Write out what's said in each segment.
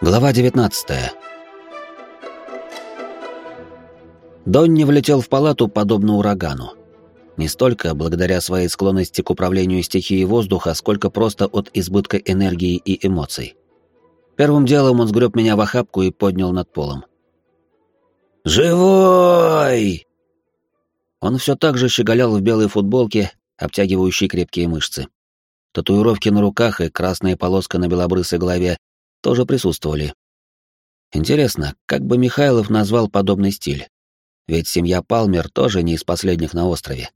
Глава 19. Донни влетел в палату подобно урагану. Не столько благодаря своей склонности к управлению стихией воздуха, сколько просто от избытка энергии и эмоций. Первым делом он сгреб меня в охапку и поднял над полом. «Живой!» Он все так же щеголял в белой футболке, обтягивающей крепкие мышцы. Татуировки на руках и красная полоска на белобрысой голове тоже присутствовали. Интересно, как бы Михайлов назвал подобный стиль? Ведь семья Палмер тоже не из последних на острове.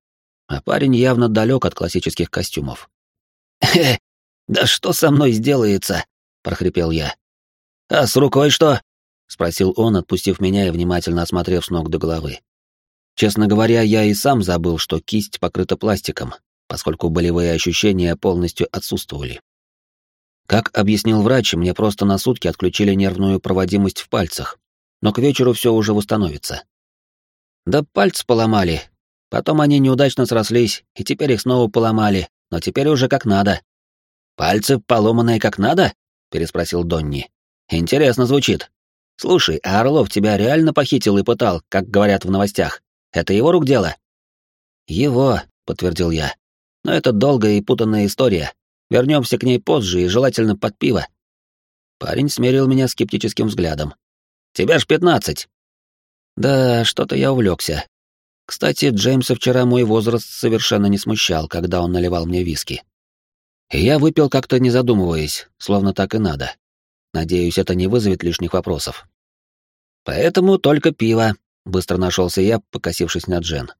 А парень явно далек от классических костюмов. «Хе, да что со мной сделается?» — прохрипел я. «А с рукой что?» — спросил он, отпустив меня и внимательно осмотрев с ног до головы. Честно говоря, я и сам забыл, что кисть покрыта пластиком, поскольку болевые ощущения полностью отсутствовали. Как объяснил врач, мне просто на сутки отключили нервную проводимость в пальцах, но к вечеру все уже восстановится. Да пальцы поломали. Потом они неудачно срослись, и теперь их снова поломали, но теперь уже как надо. «Пальцы поломанные как надо?» — переспросил Донни. «Интересно звучит. Слушай, а Орлов тебя реально похитил и пытал, как говорят в новостях? Это его рук дело?» «Его», — подтвердил я. «Но это долгая и путанная история. Вернемся к ней позже и желательно под пиво. Парень смерил меня скептическим взглядом. Тебя ж пятнадцать. Да, что-то я увлекся. Кстати, Джеймса вчера мой возраст совершенно не смущал, когда он наливал мне виски. Я выпил как-то не задумываясь, словно так и надо. Надеюсь, это не вызовет лишних вопросов. Поэтому только пиво, быстро нашелся я, покосившись на Джен.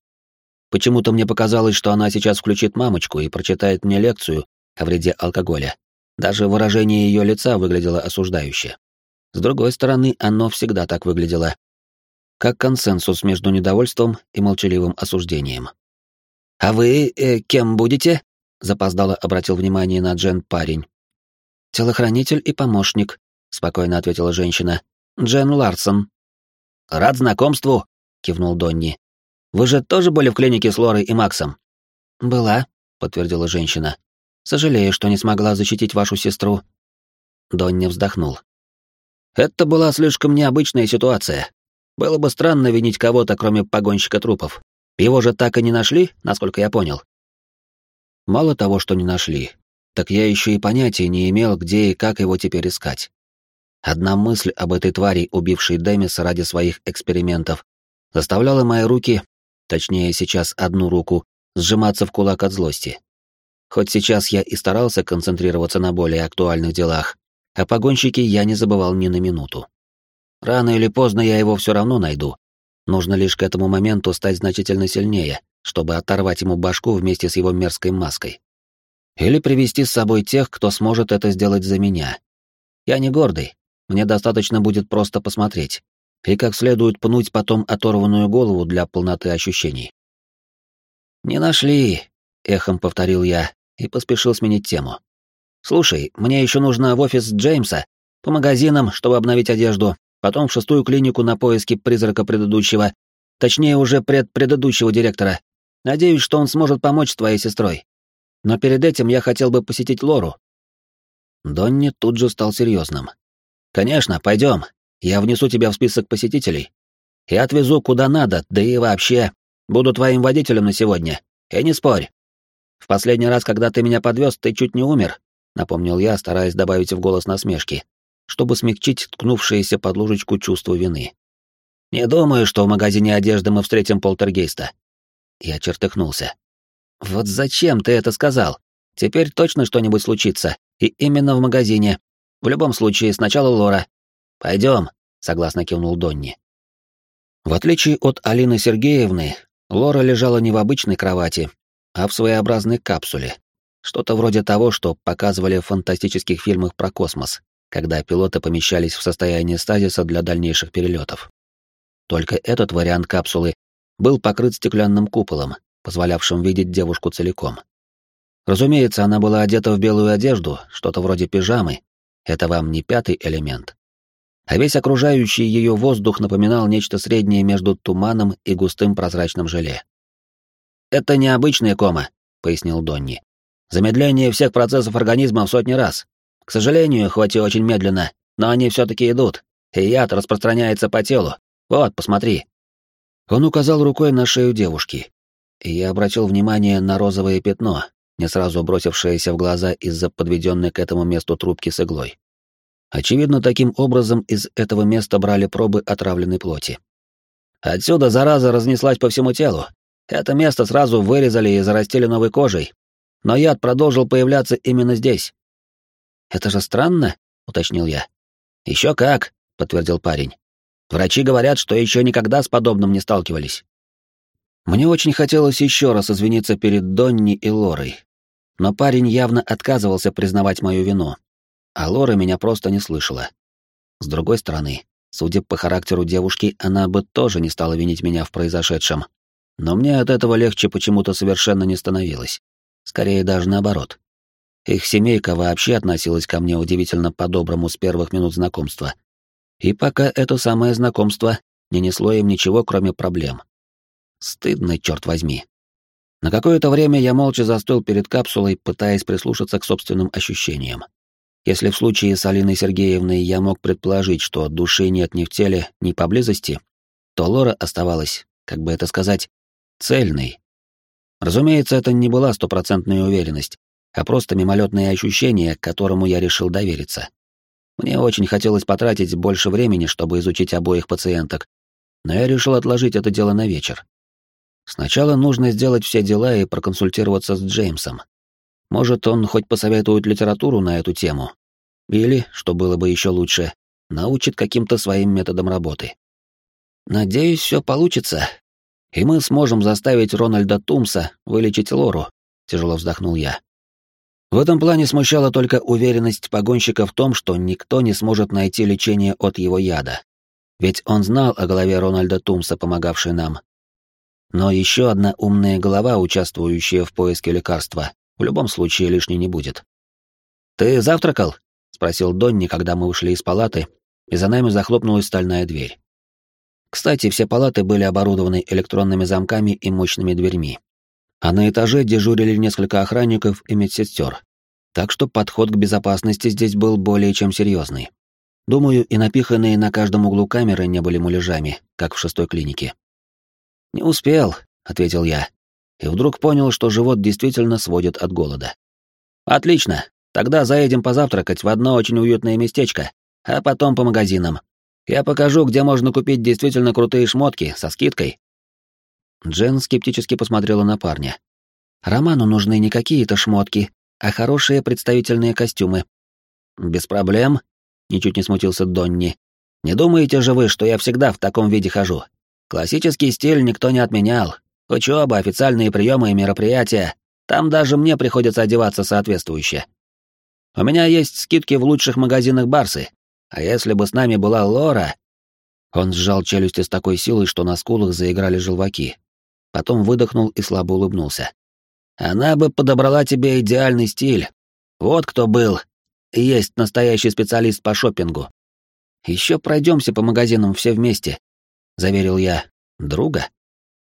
Почему-то мне показалось, что она сейчас включит мамочку и прочитает мне лекцию о вреде алкоголя. Даже выражение ее лица выглядело осуждающе. С другой стороны, оно всегда так выглядело. Как консенсус между недовольством и молчаливым осуждением. «А вы э, кем будете?» — запоздало обратил внимание на Джен парень. «Телохранитель и помощник», — спокойно ответила женщина. «Джен Ларсон». «Рад знакомству», — кивнул Донни. «Вы же тоже были в клинике с Лорой и Максом?» «Была», — подтвердила женщина. Сожалею, что не смогла защитить вашу сестру». Донни вздохнул. «Это была слишком необычная ситуация. Было бы странно винить кого-то, кроме погонщика трупов. Его же так и не нашли, насколько я понял». Мало того, что не нашли, так я еще и понятия не имел, где и как его теперь искать. Одна мысль об этой твари, убившей Демиса ради своих экспериментов, заставляла мои руки, точнее сейчас одну руку, сжиматься в кулак от злости. Хоть сейчас я и старался концентрироваться на более актуальных делах, о погонщике я не забывал ни на минуту. Рано или поздно я его все равно найду. Нужно лишь к этому моменту стать значительно сильнее, чтобы оторвать ему башку вместе с его мерзкой маской. Или привести с собой тех, кто сможет это сделать за меня. Я не гордый, мне достаточно будет просто посмотреть. И как следует пнуть потом оторванную голову для полноты ощущений. «Не нашли», — эхом повторил я, и поспешил сменить тему. «Слушай, мне еще нужно в офис Джеймса, по магазинам, чтобы обновить одежду, потом в шестую клинику на поиски призрака предыдущего, точнее уже предпредыдущего директора. Надеюсь, что он сможет помочь твоей сестрой. Но перед этим я хотел бы посетить Лору». Донни тут же стал серьезным. «Конечно, пойдем. Я внесу тебя в список посетителей. И отвезу куда надо, да и вообще. Буду твоим водителем на сегодня. И не спорь. В последний раз, когда ты меня подвез, ты чуть не умер, напомнил я, стараясь добавить в голос насмешки, чтобы смягчить ткнувшееся под ложечку чувство вины. Не думаю, что в магазине одежды мы встретим полтергейста. Я чертыхнулся. Вот зачем ты это сказал? Теперь точно что-нибудь случится, и именно в магазине. В любом случае, сначала Лора. Пойдем, согласно кивнул Донни. В отличие от Алины Сергеевны, Лора лежала не в обычной кровати, а в своеобразной капсуле. Что-то вроде того, что показывали в фантастических фильмах про космос, когда пилоты помещались в состояние стазиса для дальнейших перелетов. Только этот вариант капсулы был покрыт стеклянным куполом, позволявшим видеть девушку целиком. Разумеется, она была одета в белую одежду, что-то вроде пижамы. Это вам не пятый элемент. А весь окружающий ее воздух напоминал нечто среднее между туманом и густым прозрачным желе. «Это необычная кома», — пояснил Донни. «Замедление всех процессов организма в сотни раз. К сожалению, хоть и очень медленно, но они все-таки идут, и яд распространяется по телу. Вот, посмотри». Он указал рукой на шею девушки, и я обратил внимание на розовое пятно, не сразу бросившееся в глаза из-за подведенной к этому месту трубки с иглой. Очевидно, таким образом из этого места брали пробы отравленной плоти. Отсюда зараза разнеслась по всему телу. Это место сразу вырезали и зарастили новой кожей. Но яд продолжил появляться именно здесь. «Это же странно», — уточнил я. Еще как», — подтвердил парень. «Врачи говорят, что еще никогда с подобным не сталкивались». Мне очень хотелось еще раз извиниться перед Донни и Лорой. Но парень явно отказывался признавать мою вину, а Лора меня просто не слышала. С другой стороны, судя по характеру девушки, она бы тоже не стала винить меня в произошедшем. Но мне от этого легче почему-то совершенно не становилось. Скорее даже наоборот. Их семейка вообще относилась ко мне удивительно по-доброму с первых минут знакомства. И пока это самое знакомство не несло им ничего, кроме проблем. Стыдно, черт возьми. На какое-то время я молча застыл перед капсулой, пытаясь прислушаться к собственным ощущениям. Если в случае с Алиной Сергеевной я мог предположить, что души нет ни в теле, ни поблизости, то Лора оставалась, как бы это сказать, цельной. Разумеется, это не была стопроцентная уверенность, а просто мимолетное ощущение, которому я решил довериться. Мне очень хотелось потратить больше времени, чтобы изучить обоих пациенток, но я решил отложить это дело на вечер. Сначала нужно сделать все дела и проконсультироваться с Джеймсом. Может, он хоть посоветует литературу на эту тему. Или, что было бы еще лучше, научит каким-то своим методом работы. Надеюсь, все получится, и мы сможем заставить Рональда Тумса вылечить Лору, тяжело вздохнул я. В этом плане смущала только уверенность погонщика в том, что никто не сможет найти лечение от его яда. Ведь он знал о голове Рональда Тумса, помогавшей нам. Но еще одна умная голова, участвующая в поиске лекарства, в любом случае лишней не будет. «Ты завтракал?» — спросил Донни, когда мы ушли из палаты, и за нами захлопнулась стальная дверь. Кстати, все палаты были оборудованы электронными замками и мощными дверьми а на этаже дежурили несколько охранников и медсестер. Так что подход к безопасности здесь был более чем серьезный. Думаю, и напиханные на каждом углу камеры не были муляжами, как в шестой клинике. «Не успел», — ответил я, и вдруг понял, что живот действительно сводит от голода. «Отлично, тогда заедем позавтракать в одно очень уютное местечко, а потом по магазинам. Я покажу, где можно купить действительно крутые шмотки со скидкой, Джен скептически посмотрела на парня. «Роману нужны не какие-то шмотки, а хорошие представительные костюмы». «Без проблем», — ничуть не смутился Донни. «Не думаете же вы, что я всегда в таком виде хожу? Классический стиль никто не отменял. Учеба, официальные приемы и мероприятия. Там даже мне приходится одеваться соответствующе. У меня есть скидки в лучших магазинах Барсы. А если бы с нами была Лора...» Он сжал челюсти с такой силой, что на скулах заиграли желваки потом выдохнул и слабо улыбнулся. «Она бы подобрала тебе идеальный стиль. Вот кто был есть настоящий специалист по шопингу. Еще пройдемся по магазинам все вместе», — заверил я. «Друга?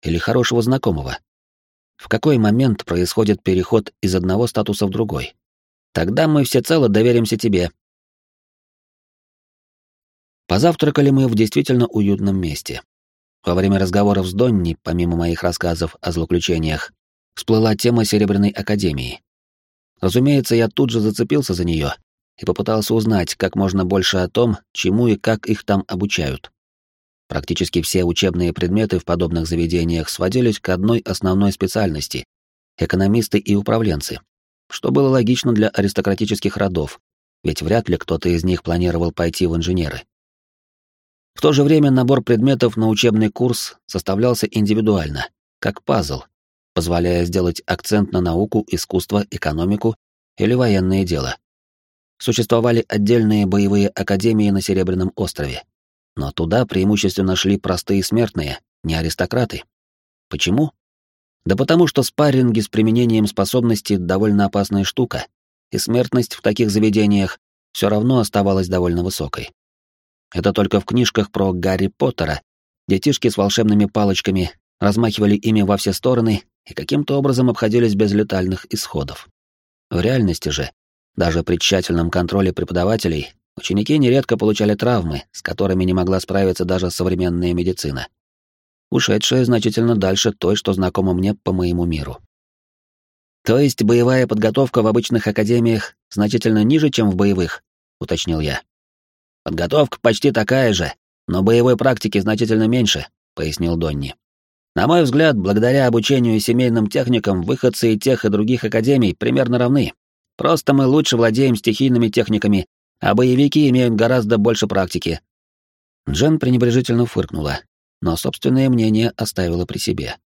Или хорошего знакомого?» В какой момент происходит переход из одного статуса в другой? Тогда мы всецело доверимся тебе. Позавтракали мы в действительно уютном месте. Во время разговоров с Донни, помимо моих рассказов о злоключениях, всплыла тема Серебряной Академии. Разумеется, я тут же зацепился за нее и попытался узнать как можно больше о том, чему и как их там обучают. Практически все учебные предметы в подобных заведениях сводились к одной основной специальности — экономисты и управленцы, что было логично для аристократических родов, ведь вряд ли кто-то из них планировал пойти в инженеры. В то же время набор предметов на учебный курс составлялся индивидуально, как пазл, позволяя сделать акцент на науку, искусство, экономику или военное дело. Существовали отдельные боевые академии на Серебряном острове, но туда преимущественно шли простые смертные, не аристократы. Почему? Да потому что спарринги с применением способностей довольно опасная штука, и смертность в таких заведениях все равно оставалась довольно высокой. Это только в книжках про Гарри Поттера детишки с волшебными палочками размахивали ими во все стороны и каким-то образом обходились без летальных исходов. В реальности же, даже при тщательном контроле преподавателей, ученики нередко получали травмы, с которыми не могла справиться даже современная медицина. Ушедшая значительно дальше той, что знакома мне по моему миру. То есть боевая подготовка в обычных академиях значительно ниже, чем в боевых, уточнил я. Подготовка почти такая же, но боевой практики значительно меньше, пояснил Донни. На мой взгляд, благодаря обучению семейным техникам, выходцы и тех, и других академий примерно равны. Просто мы лучше владеем стихийными техниками, а боевики имеют гораздо больше практики. Джен пренебрежительно фыркнула, но собственное мнение оставила при себе.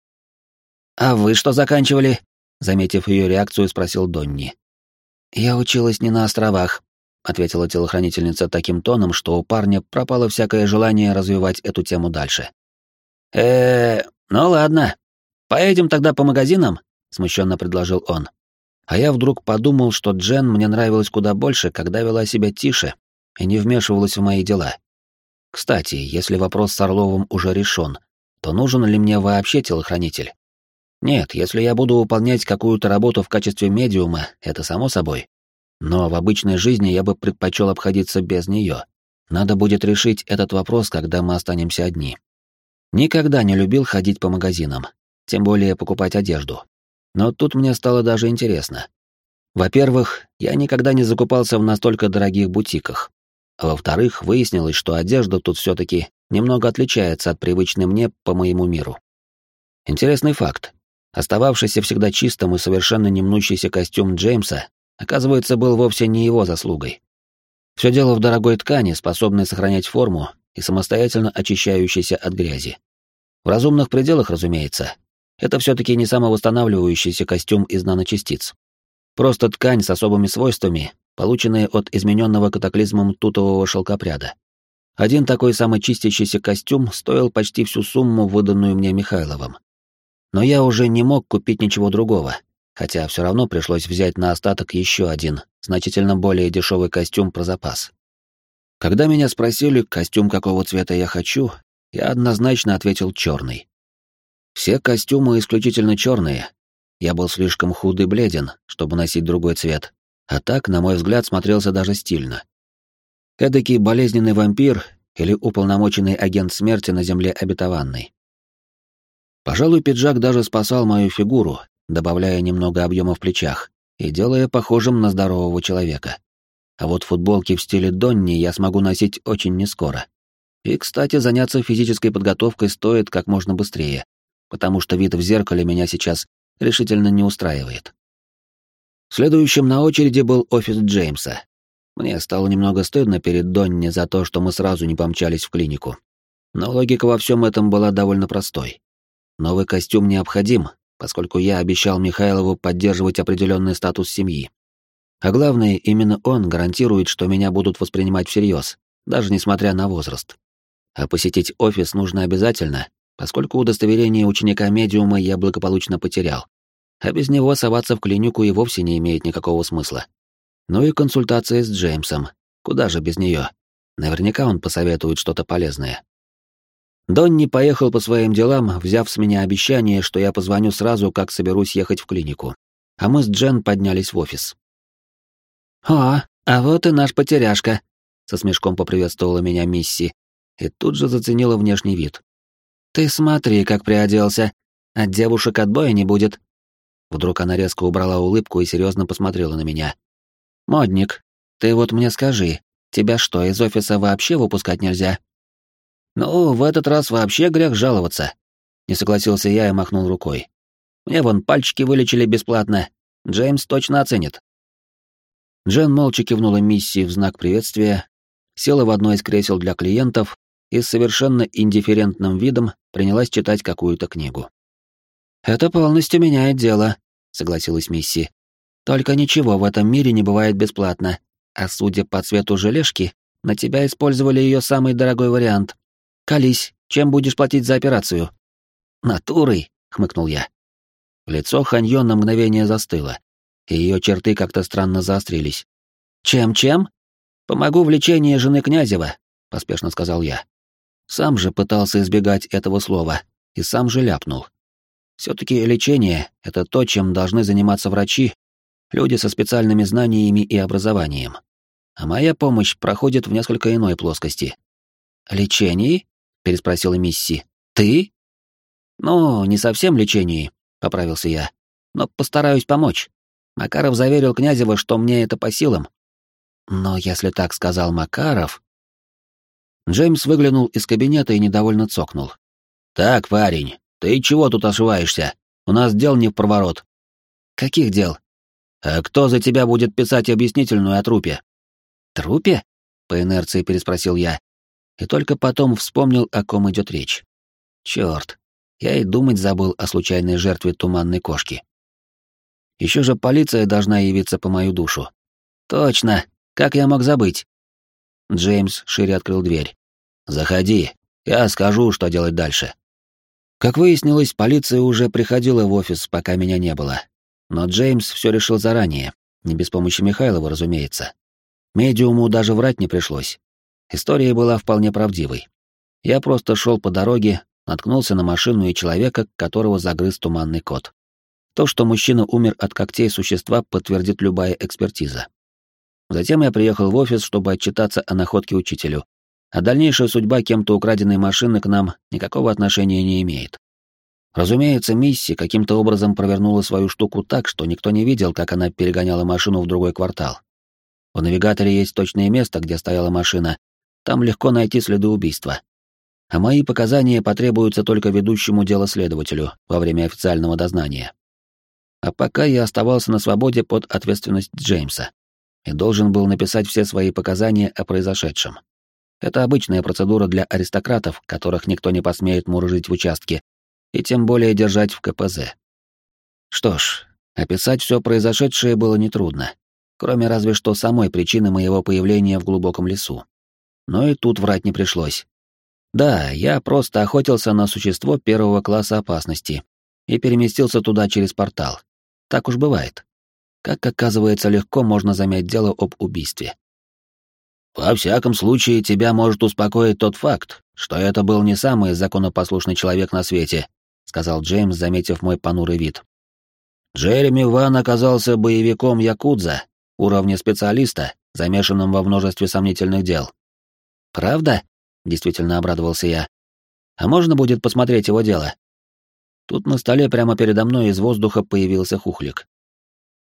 «А вы что заканчивали?» Заметив ее реакцию, спросил Донни. «Я училась не на островах», — ответила телохранительница таким тоном, что у парня пропало всякое желание развивать эту тему дальше. э ну ладно. Поедем тогда по магазинам?» — смущенно предложил он. А я вдруг подумал, что Джен мне нравилась куда больше, когда вела себя тише и не вмешивалась в мои дела. Кстати, если вопрос с Орловым уже решен, то нужен ли мне вообще телохранитель? Нет, если я буду выполнять какую-то работу в качестве медиума, это само собой. Но в обычной жизни я бы предпочел обходиться без нее. Надо будет решить этот вопрос, когда мы останемся одни. Никогда не любил ходить по магазинам, тем более покупать одежду. Но тут мне стало даже интересно. Во-первых, я никогда не закупался в настолько дорогих бутиках. А во-вторых, выяснилось, что одежда тут все-таки немного отличается от привычной мне по моему миру. Интересный факт. Остававшийся всегда чистым и совершенно не мнущийся костюм Джеймса, оказывается, был вовсе не его заслугой. Все дело в дорогой ткани, способной сохранять форму и самостоятельно очищающейся от грязи. В разумных пределах, разумеется. Это все-таки не самовосстанавливающийся костюм из наночастиц. Просто ткань с особыми свойствами, полученная от измененного катаклизмом тутового шелкопряда. Один такой самочистящийся костюм стоил почти всю сумму, выданную мне Михайловым. Но я уже не мог купить ничего другого, хотя все равно пришлось взять на остаток еще один, значительно более дешевый костюм про запас. Когда меня спросили, костюм какого цвета я хочу, я однозначно ответил черный. Все костюмы исключительно черные. Я был слишком худ и бледен, чтобы носить другой цвет, а так, на мой взгляд, смотрелся даже стильно. Эдакий болезненный вампир или уполномоченный агент смерти на земле обетованной. Пожалуй, пиджак даже спасал мою фигуру, добавляя немного объема в плечах и делая похожим на здорового человека. А вот футболки в стиле Донни я смогу носить очень нескоро. И, кстати, заняться физической подготовкой стоит как можно быстрее, потому что вид в зеркале меня сейчас решительно не устраивает. Следующим на очереди был офис Джеймса. Мне стало немного стыдно перед Донни за то, что мы сразу не помчались в клинику. Но логика во всем этом была довольно простой. Новый костюм необходим, поскольку я обещал Михайлову поддерживать определенный статус семьи. А главное, именно он гарантирует, что меня будут воспринимать всерьез, даже несмотря на возраст. А посетить офис нужно обязательно, поскольку удостоверение ученика медиума я благополучно потерял. А без него соваться в клинику и вовсе не имеет никакого смысла. Ну и консультация с Джеймсом. Куда же без нее? Наверняка он посоветует что-то полезное. Донни поехал по своим делам, взяв с меня обещание, что я позвоню сразу, как соберусь ехать в клинику. А мы с Джен поднялись в офис. «О, а вот и наш потеряшка», — со смешком поприветствовала меня Мисси и тут же заценила внешний вид. «Ты смотри, как приоделся. От девушек отбоя не будет». Вдруг она резко убрала улыбку и серьезно посмотрела на меня. «Модник, ты вот мне скажи, тебя что, из офиса вообще выпускать нельзя?» «Ну, в этот раз вообще грех жаловаться», — не согласился я и махнул рукой. «Мне вон пальчики вылечили бесплатно. Джеймс точно оценит». Джен молча кивнула миссии в знак приветствия, села в одно из кресел для клиентов и с совершенно индифферентным видом принялась читать какую-то книгу. «Это полностью меняет дело», — согласилась Мисси. «Только ничего в этом мире не бывает бесплатно, а судя по цвету желешки, на тебя использовали ее самый дорогой вариант. Колись, чем будешь платить за операцию?» «Натурой», — хмыкнул я. Лицо Ханьон на мгновение застыло, и ее черты как-то странно заострились. «Чем-чем?» «Помогу в лечении жены Князева», — поспешно сказал я. Сам же пытался избегать этого слова, и сам же ляпнул. Все-таки лечение — это то, чем должны заниматься врачи, люди со специальными знаниями и образованием. а моя помощь проходит в несколько иной плоскости. «Лечении?» — переспросила Мисси. «Ты?» «Ну, не совсем лечении», — поправился я. «Но постараюсь помочь. Макаров заверил Князева, что мне это по силам». «Но если так сказал Макаров...» Джеймс выглянул из кабинета и недовольно цокнул. «Так, парень, ты чего тут ошиваешься? У нас дел не в проворот». «Каких дел?» «А кто за тебя будет писать объяснительную о трупе?» «Трупе?» — по инерции переспросил я. И только потом вспомнил, о ком идет речь. Черт, я и думать забыл о случайной жертве туманной кошки. Еще же полиция должна явиться по мою душу. Точно, как я мог забыть? Джеймс шире открыл дверь. «Заходи, я скажу, что делать дальше». Как выяснилось, полиция уже приходила в офис, пока меня не было. Но Джеймс все решил заранее, не без помощи Михайлова, разумеется. Медиуму даже врать не пришлось. История была вполне правдивой. Я просто шел по дороге, наткнулся на машину и человека, которого загрыз туманный кот. То, что мужчина умер от когтей существа, подтвердит любая экспертиза. Затем я приехал в офис, чтобы отчитаться о находке учителю. А дальнейшая судьба кем-то украденной машины к нам никакого отношения не имеет. Разумеется, Мисси каким-то образом провернула свою штуку так, что никто не видел, как она перегоняла машину в другой квартал. В навигаторе есть точное место, где стояла машина. Там легко найти следы убийства. А мои показания потребуются только ведущему дело следователю во время официального дознания. А пока я оставался на свободе под ответственность Джеймса и должен был написать все свои показания о произошедшем. Это обычная процедура для аристократов, которых никто не посмеет мурыжить в участке, и тем более держать в КПЗ. Что ж, описать все произошедшее было нетрудно кроме разве что самой причины моего появления в глубоком лесу. Но и тут врать не пришлось. Да, я просто охотился на существо первого класса опасности и переместился туда через портал. Так уж бывает. Как оказывается, легко можно замять дело об убийстве. Во всяком случае, тебя может успокоить тот факт, что это был не самый законопослушный человек на свете, сказал Джеймс, заметив мой понурый вид. Джереми Ван оказался боевиком Якудза уровня специалиста, замешанным во множестве сомнительных дел. «Правда?» — действительно обрадовался я. «А можно будет посмотреть его дело?» Тут на столе прямо передо мной из воздуха появился хухлик.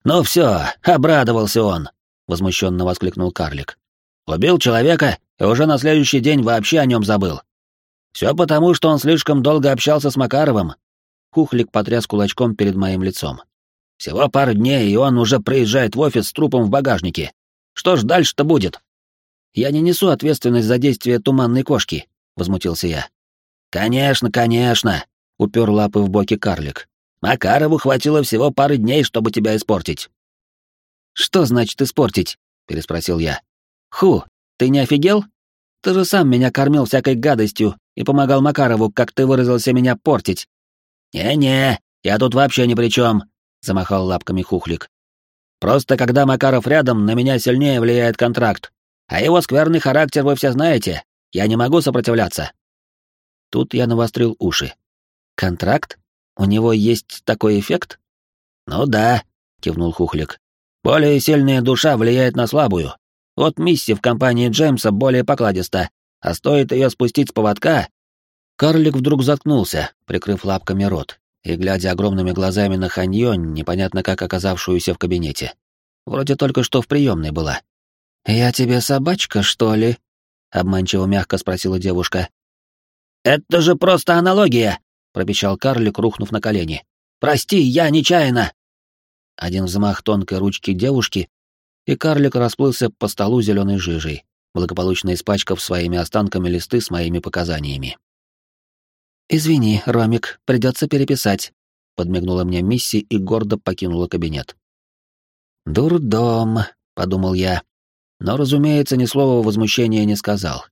«Ну все, обрадовался он!» — возмущенно воскликнул карлик. «Убил человека и уже на следующий день вообще о нем забыл. Все потому, что он слишком долго общался с Макаровым». Хухлик потряс кулачком перед моим лицом. Всего пару дней, и он уже приезжает в офис с трупом в багажнике. Что ж дальше-то будет? Я не несу ответственность за действия туманной кошки, возмутился я. Конечно, конечно, упер лапы в боки карлик. Макарову хватило всего пары дней, чтобы тебя испортить. Что значит испортить? переспросил я. Ху, ты не офигел? Ты же сам меня кормил всякой гадостью и помогал Макарову, как ты выразился, меня портить. Не-не, я тут вообще ни при чем замахал лапками Хухлик. Просто когда Макаров рядом, на меня сильнее влияет контракт. А его скверный характер вы все знаете. Я не могу сопротивляться. Тут я навострил уши. Контракт? У него есть такой эффект? Ну да, кивнул Хухлик. Более сильная душа влияет на слабую. Вот миссия в компании Джеймса более покладиста, а стоит ее спустить с поводка... Карлик вдруг заткнулся, прикрыв лапками рот, и глядя огромными глазами на Ханьё, непонятно как оказавшуюся в кабинете. Вроде только что в приемной была. «Я тебе собачка, что ли?» — обманчиво мягко спросила девушка. «Это же просто аналогия!» — пропищал карлик, рухнув на колени. «Прости, я нечаянно!» Один взмах тонкой ручки девушки, и карлик расплылся по столу зеленой жижей, благополучно испачкав своими останками листы с моими показаниями. «Извини, Ромик, придется переписать», — подмигнула мне Мисси и гордо покинула кабинет. «Дурдом», — подумал я, но, разумеется, ни слова возмущения не сказал.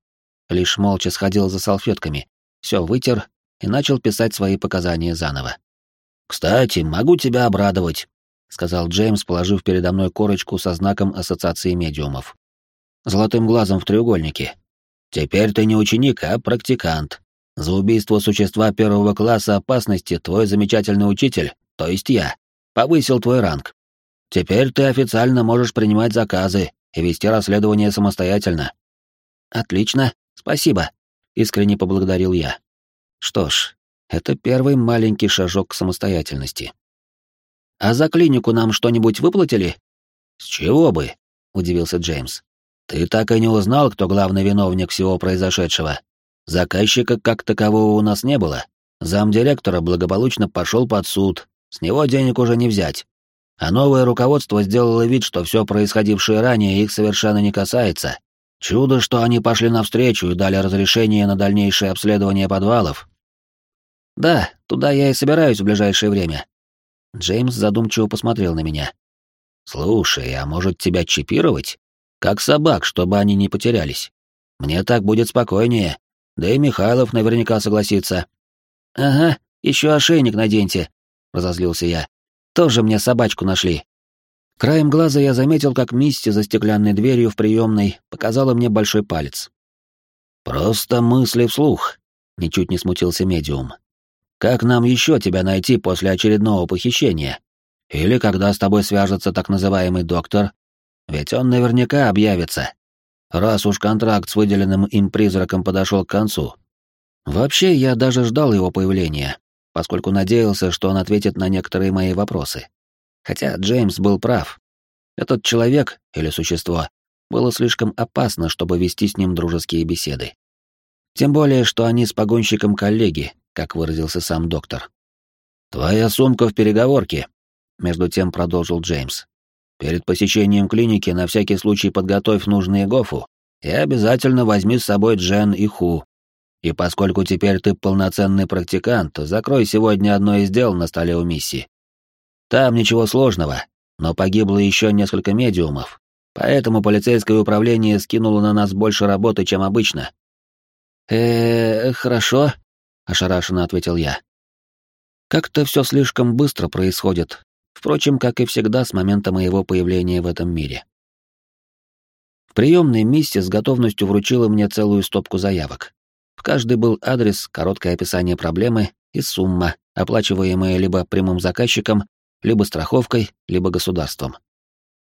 Лишь молча сходил за салфетками, все вытер и начал писать свои показания заново. «Кстати, могу тебя обрадовать», — сказал Джеймс, положив передо мной корочку со знаком Ассоциации медиумов. Золотым глазом в треугольнике. «Теперь ты не ученик, а практикант. За убийство существа первого класса опасности твой замечательный учитель, то есть я, повысил твой ранг. Теперь ты официально можешь принимать заказы, и вести расследование самостоятельно. Отлично, спасибо, искренне поблагодарил я. Что ж, это первый маленький шажок к самостоятельности. А за клинику нам что-нибудь выплатили? С чего бы? удивился Джеймс. Ты так и не узнал, кто главный виновник всего произошедшего. Заказчика как такового у нас не было. Замдиректора благополучно пошел под суд. С него денег уже не взять. А новое руководство сделало вид, что все происходившее ранее их совершенно не касается. Чудо, что они пошли навстречу и дали разрешение на дальнейшее обследование подвалов. Да, туда я и собираюсь в ближайшее время. Джеймс задумчиво посмотрел на меня. Слушай, а может тебя чипировать? Как собак, чтобы они не потерялись. Мне так будет спокойнее. Да и Михайлов наверняка согласится. Ага, еще ошейник наденьте, разозлился я. Тоже мне собачку нашли. Краем глаза я заметил, как Мисти за стеклянной дверью в приемной показала мне большой палец. «Просто мысли вслух», — ничуть не смутился медиум. «Как нам еще тебя найти после очередного похищения? Или когда с тобой свяжется так называемый доктор? Ведь он наверняка объявится, раз уж контракт с выделенным им призраком подошел к концу. Вообще, я даже ждал его появления, поскольку надеялся, что он ответит на некоторые мои вопросы. Хотя Джеймс был прав. Этот человек, или существо, было слишком опасно, чтобы вести с ним дружеские беседы. Тем более, что они с погонщиком коллеги, как выразился сам доктор. «Твоя сумка в переговорке», — между тем продолжил Джеймс. «Перед посещением клиники на всякий случай подготовь нужные гофу и обязательно возьми с собой Джен и Ху, и поскольку теперь ты полноценный практикант, закрой сегодня одно из дел на столе у миссии. Там ничего сложного, но погибло еще несколько медиумов, поэтому полицейское управление скинуло на нас больше работы, чем обычно. э хорошо», — ошарашенно ответил я. «Как-то все слишком быстро происходит, впрочем, как и всегда с момента моего появления в этом мире». В приемной миссии с готовностью вручила мне целую стопку заявок. В каждой был адрес, короткое описание проблемы и сумма, оплачиваемая либо прямым заказчиком, либо страховкой, либо государством.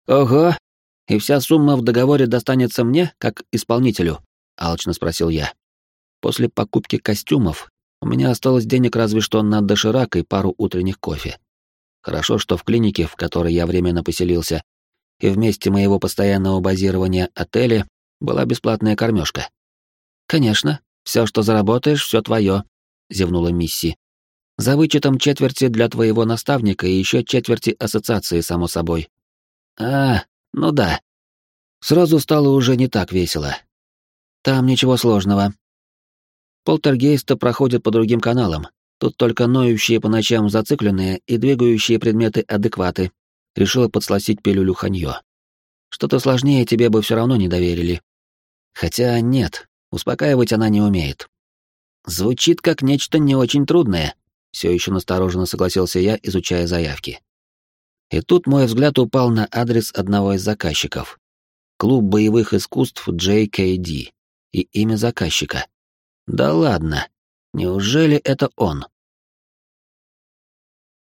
«Ого! И вся сумма в договоре достанется мне, как исполнителю?» — алчно спросил я. После покупки костюмов у меня осталось денег разве что на доширак и пару утренних кофе. Хорошо, что в клинике, в которой я временно поселился, и в месте моего постоянного базирования отеля была бесплатная кормежка. «Конечно», все, что заработаешь, все твое», — зевнула Мисси. «За вычетом четверти для твоего наставника и еще четверти ассоциации, само собой». «А, ну да». Сразу стало уже не так весело. «Там ничего сложного. Полтергейста проходит по другим каналам. Тут только ноющие по ночам зацикленные и двигающие предметы адекваты. Решила подсластить пилюлю ханьё. Что-то сложнее тебе бы все равно не доверили. Хотя нет, Успокаивать она не умеет. Звучит как нечто не очень трудное, все еще настороженно согласился я, изучая заявки. И тут мой взгляд упал на адрес одного из заказчиков. Клуб боевых искусств JKD и имя заказчика. Да ладно, неужели это он?